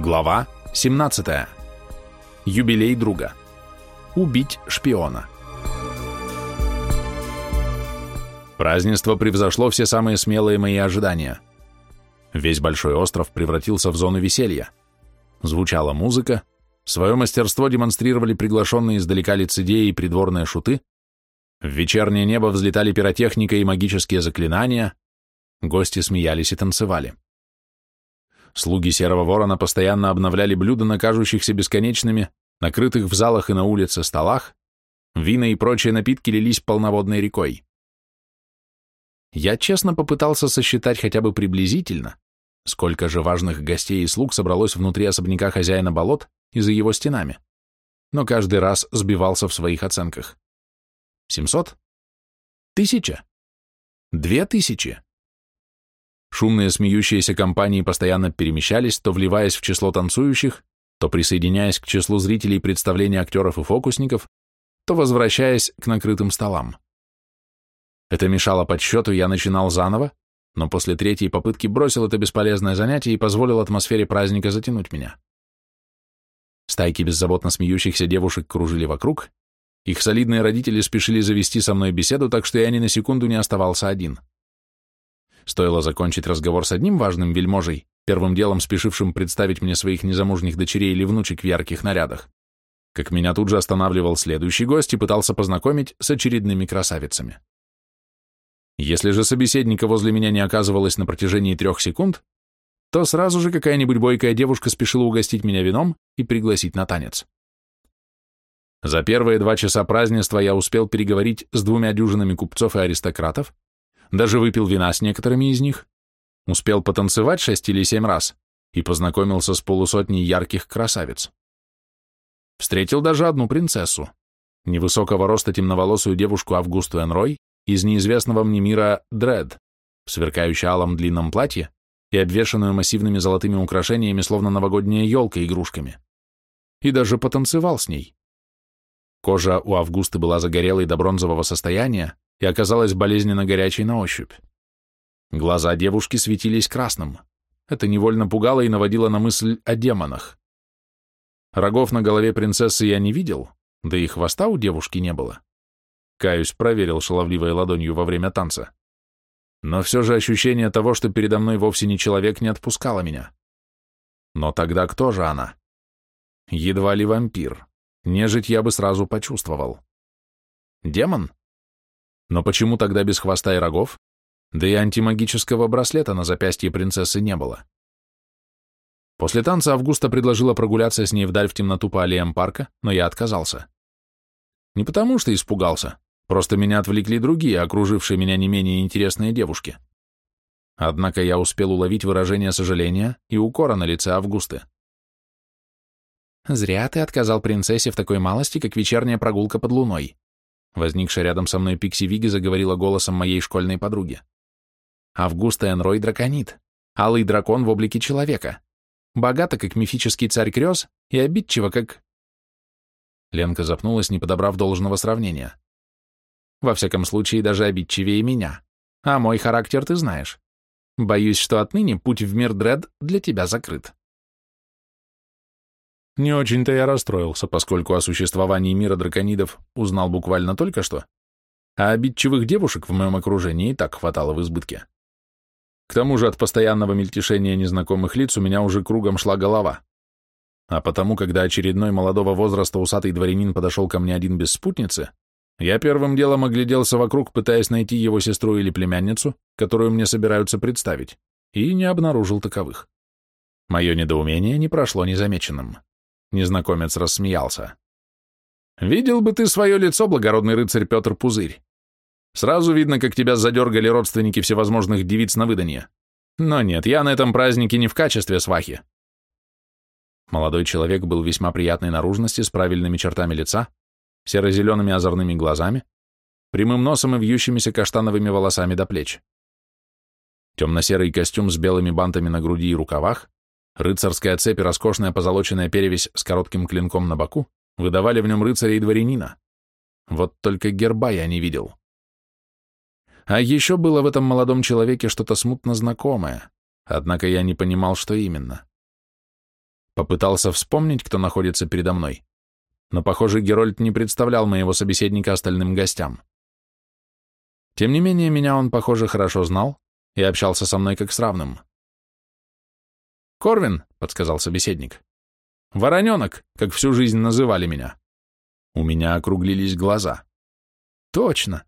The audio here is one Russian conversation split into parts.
Глава 17. Юбилей друга. Убить шпиона. Празднество превзошло все самые смелые мои ожидания. Весь большой остров превратился в зону веселья. Звучала музыка, свое мастерство демонстрировали приглашенные издалека лицедеи и придворные шуты, в вечернее небо взлетали пиротехника и магические заклинания, гости смеялись и танцевали. Слуги Серого Ворона постоянно обновляли блюда на кажущихся бесконечными, накрытых в залах и на улице столах, вина и прочие напитки лились полноводной рекой. Я честно попытался сосчитать хотя бы приблизительно, сколько же важных гостей и слуг собралось внутри особняка хозяина болот и за его стенами, но каждый раз сбивался в своих оценках. Семьсот? Тысяча? Две тысячи? Шумные смеющиеся компании постоянно перемещались, то вливаясь в число танцующих, то присоединяясь к числу зрителей представления актеров и фокусников, то возвращаясь к накрытым столам. Это мешало подсчету, я начинал заново, но после третьей попытки бросил это бесполезное занятие и позволил атмосфере праздника затянуть меня. Стайки беззаботно смеющихся девушек кружили вокруг, их солидные родители спешили завести со мной беседу, так что я ни на секунду не оставался один. Стоило закончить разговор с одним важным вельможей, первым делом спешившим представить мне своих незамужних дочерей или внучек в ярких нарядах, как меня тут же останавливал следующий гость и пытался познакомить с очередными красавицами. Если же собеседника возле меня не оказывалось на протяжении трех секунд, то сразу же какая-нибудь бойкая девушка спешила угостить меня вином и пригласить на танец. За первые два часа празднества я успел переговорить с двумя дюжинами купцов и аристократов, даже выпил вина с некоторыми из них, успел потанцевать шесть или семь раз и познакомился с полусотней ярких красавиц. Встретил даже одну принцессу, невысокого роста темноволосую девушку Августу Энрой из неизвестного мне мира Дред, в сверкающей алом длинном платье и обвешанную массивными золотыми украшениями, словно новогодняя елка игрушками. И даже потанцевал с ней. Кожа у Августы была загорелой до бронзового состояния, и оказалась болезненно горячей на ощупь. Глаза девушки светились красным. Это невольно пугало и наводило на мысль о демонах. Рогов на голове принцессы я не видел, да и хвоста у девушки не было. Каюсь, проверил шаловливой ладонью во время танца. Но все же ощущение того, что передо мной вовсе не человек, не отпускало меня. Но тогда кто же она? Едва ли вампир. Нежить я бы сразу почувствовал. Демон? Но почему тогда без хвоста и рогов? Да и антимагического браслета на запястье принцессы не было. После танца Августа предложила прогуляться с ней вдаль в темноту по аллеям парка, но я отказался. Не потому что испугался, просто меня отвлекли другие, окружившие меня не менее интересные девушки. Однако я успел уловить выражение сожаления и укора на лице Августы. «Зря ты отказал принцессе в такой малости, как вечерняя прогулка под луной», Возникшая рядом со мной Пикси Виги заговорила голосом моей школьной подруги. Августа Энрой драконит. Алый дракон в облике человека. Богата, как мифический царь Крёс, и обидчива, как... Ленка запнулась, не подобрав должного сравнения. Во всяком случае, даже обидчивее меня. А мой характер ты знаешь. Боюсь, что отныне путь в мир Дред для тебя закрыт. Не очень-то я расстроился, поскольку о существовании мира драконидов узнал буквально только что, а обидчивых девушек в моем окружении и так хватало в избытке. К тому же от постоянного мельтешения незнакомых лиц у меня уже кругом шла голова. А потому, когда очередной молодого возраста усатый дворянин подошел ко мне один без спутницы, я первым делом огляделся вокруг, пытаясь найти его сестру или племянницу, которую мне собираются представить, и не обнаружил таковых. Мое недоумение не прошло незамеченным. Незнакомец рассмеялся. «Видел бы ты свое лицо, благородный рыцарь Петр Пузырь. Сразу видно, как тебя задергали родственники всевозможных девиц на выданье. Но нет, я на этом празднике не в качестве свахи». Молодой человек был весьма приятной наружности, с правильными чертами лица, серо-зелеными озорными глазами, прямым носом и вьющимися каштановыми волосами до плеч. Темно-серый костюм с белыми бантами на груди и рукавах, Рыцарская цепь и роскошная позолоченная перевесь с коротким клинком на боку выдавали в нем рыцаря и дворянина. Вот только герба я не видел. А еще было в этом молодом человеке что-то смутно знакомое, однако я не понимал, что именно. Попытался вспомнить, кто находится передо мной, но, похоже, Герольд не представлял моего собеседника остальным гостям. Тем не менее, меня он, похоже, хорошо знал и общался со мной как с равным. «Корвин», — подсказал собеседник. «Вороненок», как всю жизнь называли меня. У меня округлились глаза. «Точно!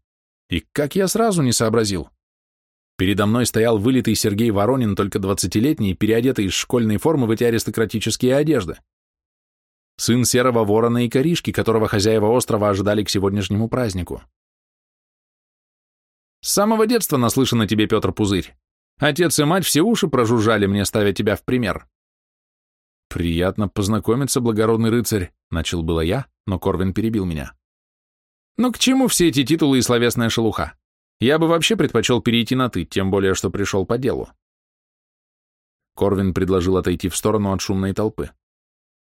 И как я сразу не сообразил!» Передо мной стоял вылитый Сергей Воронин, только двадцатилетний, переодетый из школьной формы в эти аристократические одежды. Сын серого ворона и коришки, которого хозяева острова ожидали к сегодняшнему празднику. С самого детства наслышан о тебе, Петр Пузырь. Отец и мать все уши прожужжали мне, ставя тебя в пример. Приятно познакомиться, благородный рыцарь, начал было я, но Корвин перебил меня. Ну к чему все эти титулы и словесная шелуха? Я бы вообще предпочел перейти на «ты», тем более, что пришел по делу. Корвин предложил отойти в сторону от шумной толпы.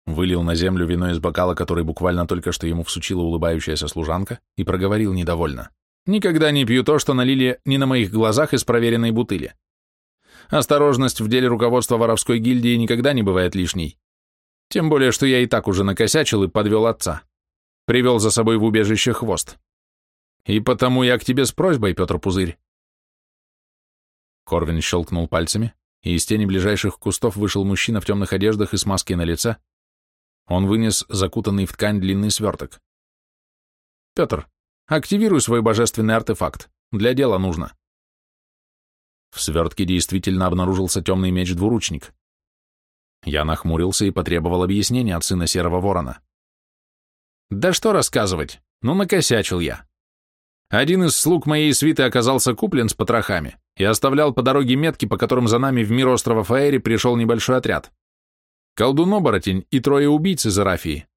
Вылил на землю вино из бокала, который буквально только что ему всучила улыбающаяся служанка, и проговорил недовольно. «Никогда не пью то, что налили не на моих глазах из проверенной бутыли. Осторожность в деле руководства воровской гильдии никогда не бывает лишней. Тем более, что я и так уже накосячил и подвел отца. Привел за собой в убежище хвост. И потому я к тебе с просьбой, Петр Пузырь. Корвин щелкнул пальцами, и из тени ближайших кустов вышел мужчина в темных одеждах и с маской на лице. Он вынес закутанный в ткань длинный сверток. «Петр, активируй свой божественный артефакт. Для дела нужно». В свертке действительно обнаружился темный меч-двуручник. Я нахмурился и потребовал объяснения от сына Серого Ворона. «Да что рассказывать? Ну, накосячил я. Один из слуг моей свиты оказался куплен с потрохами и оставлял по дороге метки, по которым за нами в мир острова Фаэри пришел небольшой отряд. Колдун-оборотень и трое убийц из Арафии.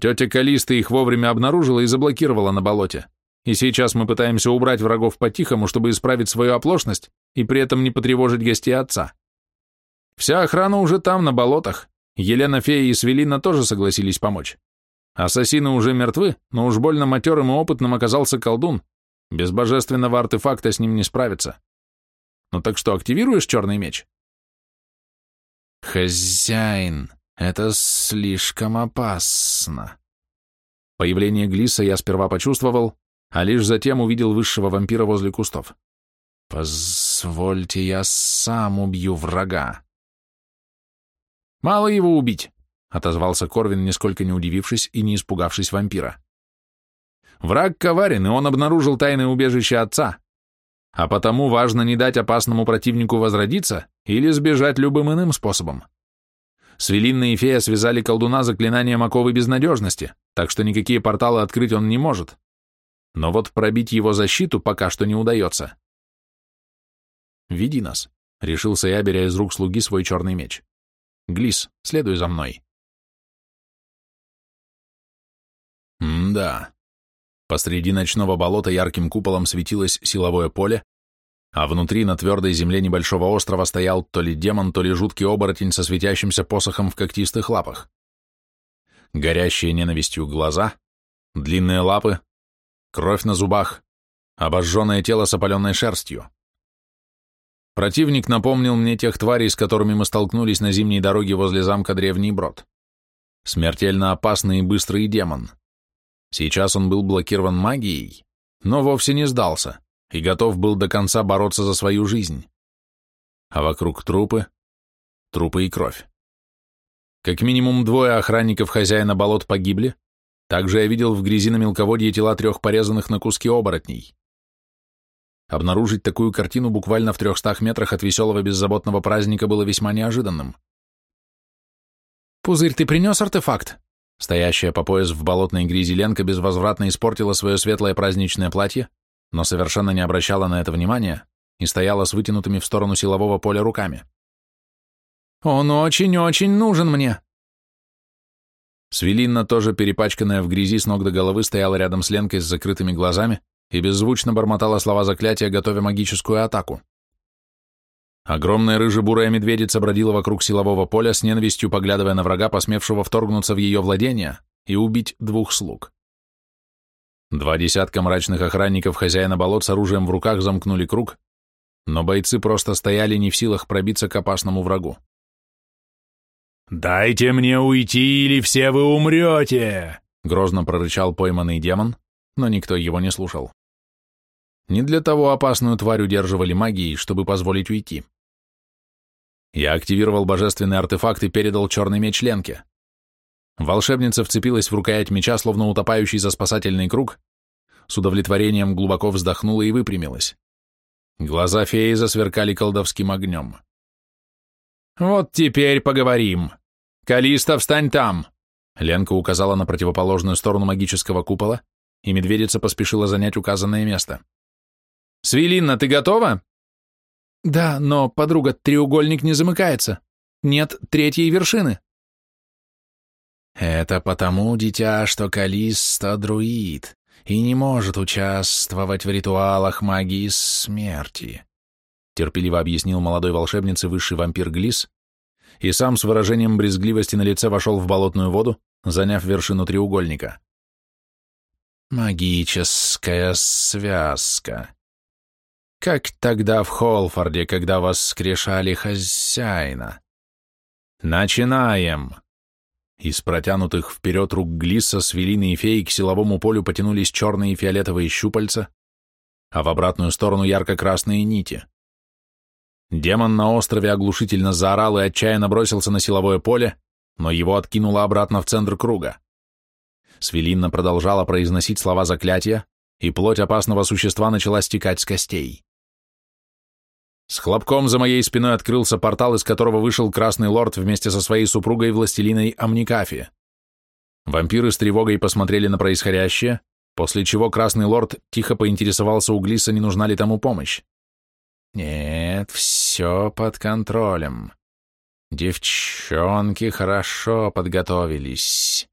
Тетя Калиста их вовремя обнаружила и заблокировала на болоте. И сейчас мы пытаемся убрать врагов по-тихому, чтобы исправить свою оплошность и при этом не потревожить гостей отца. Вся охрана уже там, на болотах. Елена Фея и Свелина тоже согласились помочь. Ассасины уже мертвы, но уж больно матерым и опытным оказался колдун, без божественного артефакта с ним не справиться. Ну так что, активируешь черный меч? Хозяин, это слишком опасно. Появление Глиса я сперва почувствовал, а лишь затем увидел высшего вампира возле кустов. Позвольте, я сам убью врага. Мало его убить, отозвался Корвин, нисколько не удивившись и не испугавшись вампира. Враг коварен, и он обнаружил тайное убежище отца. А потому важно не дать опасному противнику возродиться или сбежать любым иным способом. Свелинна и фея связали колдуна заклинанием оковы безнадежности, так что никакие порталы открыть он не может. Но вот пробить его защиту пока что не удается. «Веди нас», — решился я, беря из рук слуги свой черный меч. «Глис, следуй за мной». М-да. Посреди ночного болота ярким куполом светилось силовое поле, а внутри на твердой земле небольшого острова стоял то ли демон, то ли жуткий оборотень со светящимся посохом в когтистых лапах. Горящие ненавистью глаза, длинные лапы, кровь на зубах, обожженное тело с опаленной шерстью. Противник напомнил мне тех тварей, с которыми мы столкнулись на зимней дороге возле замка Древний Брод. Смертельно опасный и быстрый демон — Сейчас он был блокирован магией, но вовсе не сдался и готов был до конца бороться за свою жизнь. А вокруг трупы, трупы и кровь. Как минимум двое охранников хозяина болот погибли, также я видел в грязи на мелководье тела трех порезанных на куски оборотней. Обнаружить такую картину буквально в трехстах метрах от веселого беззаботного праздника было весьма неожиданным. «Пузырь, ты принес артефакт?» Стоящая по пояс в болотной грязи Ленка безвозвратно испортила свое светлое праздничное платье, но совершенно не обращала на это внимания и стояла с вытянутыми в сторону силового поля руками. «Он очень-очень нужен мне!» Свелинна, тоже перепачканная в грязи с ног до головы, стояла рядом с Ленкой с закрытыми глазами и беззвучно бормотала слова заклятия, готовя магическую атаку. Огромная рыжебурая медведица бродила вокруг силового поля с ненавистью, поглядывая на врага, посмевшего вторгнуться в ее владение и убить двух слуг. Два десятка мрачных охранников хозяина болот с оружием в руках замкнули круг, но бойцы просто стояли не в силах пробиться к опасному врагу. «Дайте мне уйти, или все вы умрете!» Грозно прорычал пойманный демон, но никто его не слушал. Не для того опасную тварь удерживали магией, чтобы позволить уйти. Я активировал божественный артефакт и передал черный меч Ленке. Волшебница вцепилась в рукоять меча, словно утопающий за спасательный круг, с удовлетворением глубоко вздохнула и выпрямилась. Глаза феи засверкали колдовским огнем. «Вот теперь поговорим. Калиста, встань там!» Ленка указала на противоположную сторону магического купола, и медведица поспешила занять указанное место. «Свелинна, ты готова?» «Да, но, подруга, треугольник не замыкается. Нет третьей вершины». «Это потому, дитя, что Калиста — друид и не может участвовать в ритуалах магии смерти», терпеливо объяснил молодой волшебнице высший вампир Глис, и сам с выражением брезгливости на лице вошел в болотную воду, заняв вершину треугольника. «Магическая связка. Как тогда в Холфорде, когда воскрешали хозяина?» «Начинаем!» Из протянутых вперед рук Глисса, Свелины и Феи к силовому полю потянулись черные и фиолетовые щупальца, а в обратную сторону ярко-красные нити. Демон на острове оглушительно заорал и отчаянно бросился на силовое поле, но его откинуло обратно в центр круга. Свелинна продолжала произносить слова заклятия, и плоть опасного существа начала стекать с костей. С хлопком за моей спиной открылся портал, из которого вышел Красный Лорд вместе со своей супругой Властелиной Амникафи. Вампиры с тревогой посмотрели на происходящее, после чего Красный Лорд тихо поинтересовался у Глиса, не нужна ли тому помощь. «Нет, все под контролем. Девчонки хорошо подготовились.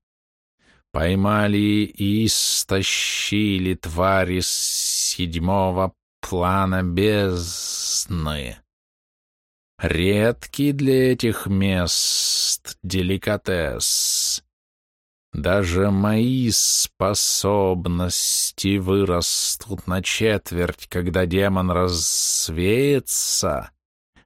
Поймали и стащили твари с седьмого плана бездны. Редкий для этих мест деликатес. Даже мои способности вырастут на четверть, когда демон развеется,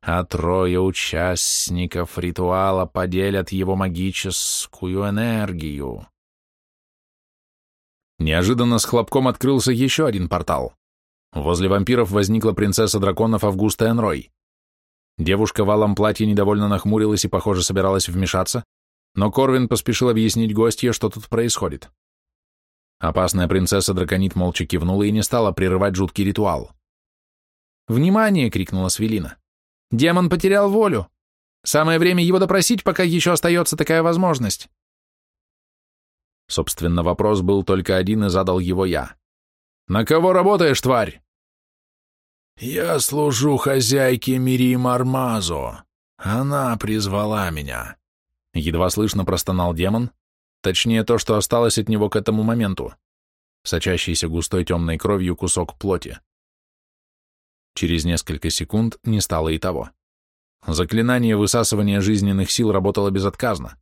а трое участников ритуала поделят его магическую энергию. Неожиданно с хлопком открылся еще один портал. Возле вампиров возникла принцесса драконов Августа Энрой. Девушка в алом платье недовольно нахмурилась и, похоже, собиралась вмешаться, но Корвин поспешил объяснить гостье, что тут происходит. Опасная принцесса драконит молча кивнула и не стала прерывать жуткий ритуал. «Внимание!» — крикнула Свелина. «Демон потерял волю! Самое время его допросить, пока еще остается такая возможность!» Собственно, вопрос был только один, и задал его я. «На кого работаешь, тварь?» «Я служу хозяйке Мирим Армазо. Она призвала меня». Едва слышно простонал демон, точнее то, что осталось от него к этому моменту, сочащийся густой темной кровью кусок плоти. Через несколько секунд не стало и того. Заклинание высасывания жизненных сил работало безотказно.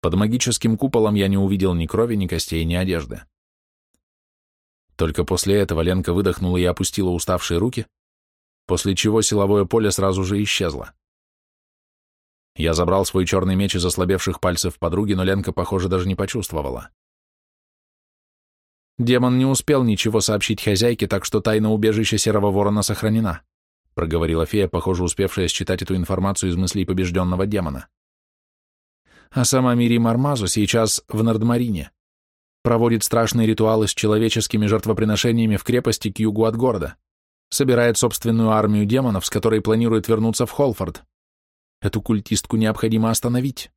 Под магическим куполом я не увидел ни крови, ни костей, ни одежды. Только после этого Ленка выдохнула и опустила уставшие руки, после чего силовое поле сразу же исчезло. Я забрал свой черный меч из ослабевших пальцев подруги, но Ленка, похоже, даже не почувствовала. «Демон не успел ничего сообщить хозяйке, так что тайна убежища Серого Ворона сохранена», проговорила фея, похоже, успевшая считать эту информацию из мыслей побежденного демона. А сама Мири Мармазу сейчас в Нардмарине. Проводит страшные ритуалы с человеческими жертвоприношениями в крепости к югу от города. Собирает собственную армию демонов, с которой планирует вернуться в Холфорд. Эту культистку необходимо остановить.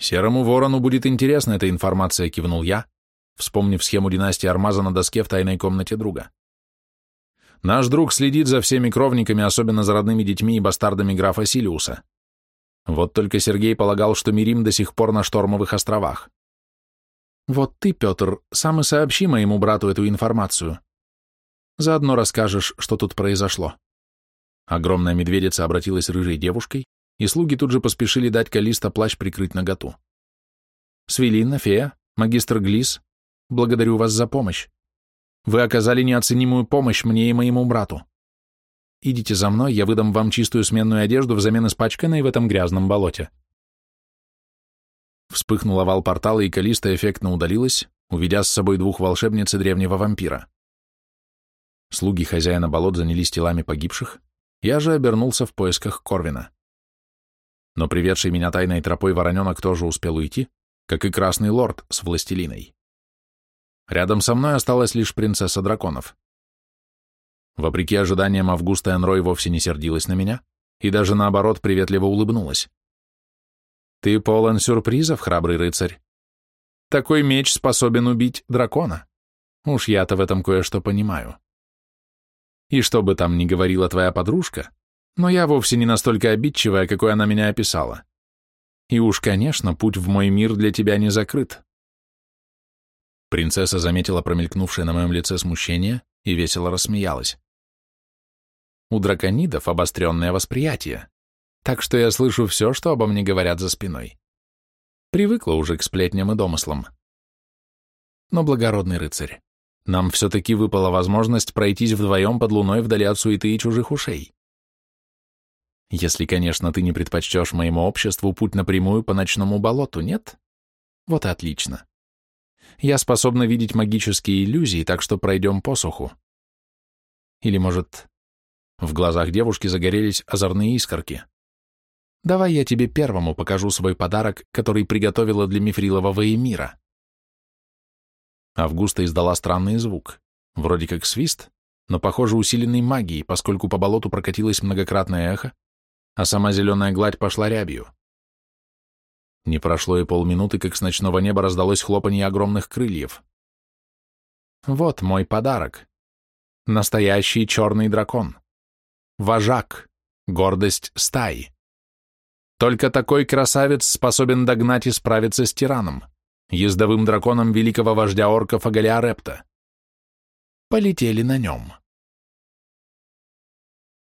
Серому ворону будет интересна эта информация, кивнул я, вспомнив схему династии Армаза на доске в тайной комнате друга. Наш друг следит за всеми кровниками, особенно за родными детьми и бастардами графа Силиуса. Вот только Сергей полагал, что Мирим до сих пор на Штормовых островах. Вот ты, Петр, сам и сообщи моему брату эту информацию. Заодно расскажешь, что тут произошло. Огромная медведица обратилась рыжей девушкой, и слуги тут же поспешили дать Калиста плащ прикрыть наготу. Свелина, фея, магистр Глис, благодарю вас за помощь. Вы оказали неоценимую помощь мне и моему брату. Идите за мной, я выдам вам чистую сменную одежду взамен испачканной в этом грязном болоте. Вспыхнул овал портала, и Калиста эффектно удалилась, уведя с собой двух волшебниц и древнего вампира. Слуги хозяина болот занялись телами погибших, я же обернулся в поисках Корвина. Но приведший меня тайной тропой вороненок тоже успел уйти, как и Красный Лорд с Властелиной. Рядом со мной осталась лишь принцесса драконов. Вопреки ожиданиям, Августа Энрой вовсе не сердилась на меня и даже наоборот приветливо улыбнулась. «Ты полон сюрпризов, храбрый рыцарь. Такой меч способен убить дракона. Уж я-то в этом кое-что понимаю. И что бы там ни говорила твоя подружка, но я вовсе не настолько обидчивая, какой она меня описала. И уж, конечно, путь в мой мир для тебя не закрыт. Принцесса заметила промелькнувшее на моем лице смущение и весело рассмеялась. У драконидов обостренное восприятие, так что я слышу все, что обо мне говорят за спиной. Привыкла уже к сплетням и домыслам. Но, благородный рыцарь, нам все-таки выпала возможность пройтись вдвоем под луной вдали от суеты и чужих ушей. Если, конечно, ты не предпочтешь моему обществу путь напрямую по ночному болоту, нет? Вот и отлично. Я способна видеть магические иллюзии, так что пройдем по суху. Или, может, в глазах девушки загорелись озорные искорки. Давай я тебе первому покажу свой подарок, который приготовила для мифрилового эмира. Августа издала странный звук, вроде как свист, но, похоже, усиленный магией, поскольку по болоту прокатилось многократное эхо, а сама зеленая гладь пошла рябью. Не прошло и полминуты, как с ночного неба раздалось хлопанье огромных крыльев. Вот мой подарок. Настоящий черный дракон. Вожак. Гордость стаи. Только такой красавец способен догнать и справиться с тираном, ездовым драконом великого вождя орков Агалиарепта. Полетели на нем.